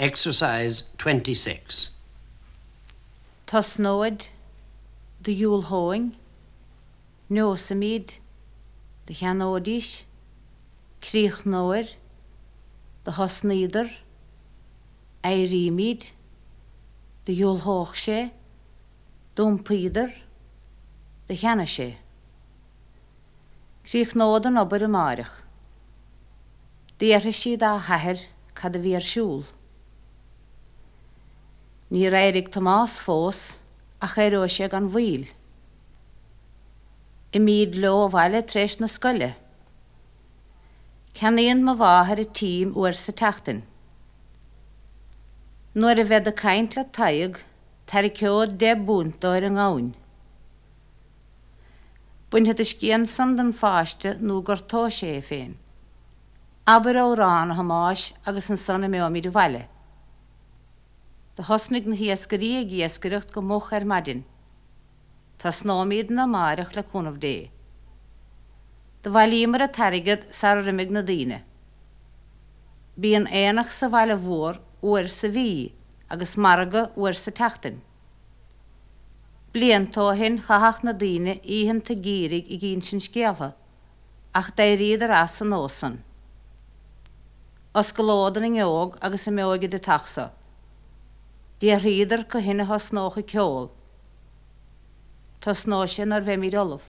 Exercise 26. Tás nóid de dúlthóing, nósamíd de cheanódís, críoch nóir, de hosníidir, éríimiid, de dúlthóch sé, dúmpaíidir, de cheanna sé. Críoch nódan obair a máireach. Déirthe siad a heair cad a bhíarsúl. Ní réirigh Tomás fós a chéiró sé gan bhil. I míad le bhile tréis na scoile. Ceanaíon má bháthir i tím uair sa tetain. Nuair a bheith a caiint le taig tar i ceod de búntáir an gáin. Buinthe is cían san den fáiste nó gur tá sé féin. Aber órán a hamáis agus an sanna mé míad bhile. de hosnig na hiascarí a ghiascairecht go moch ar madin. Tá snáíad na máireach le chunmh dé. Do bhhaímar a tarigad sa riimiigh na daine. Bí an éanach sa bhile mhór uair sa bhí agus marga uair sa tetain. Bliantóhinn chahaach na daine íhann tá i gén sin scéalha, ach d riad ar as san nósan. Os golódan in geog agus i méige de taxa. Dí a riidir go hinne has nócha ceol. Tá sná sin ar bheith mí míollah.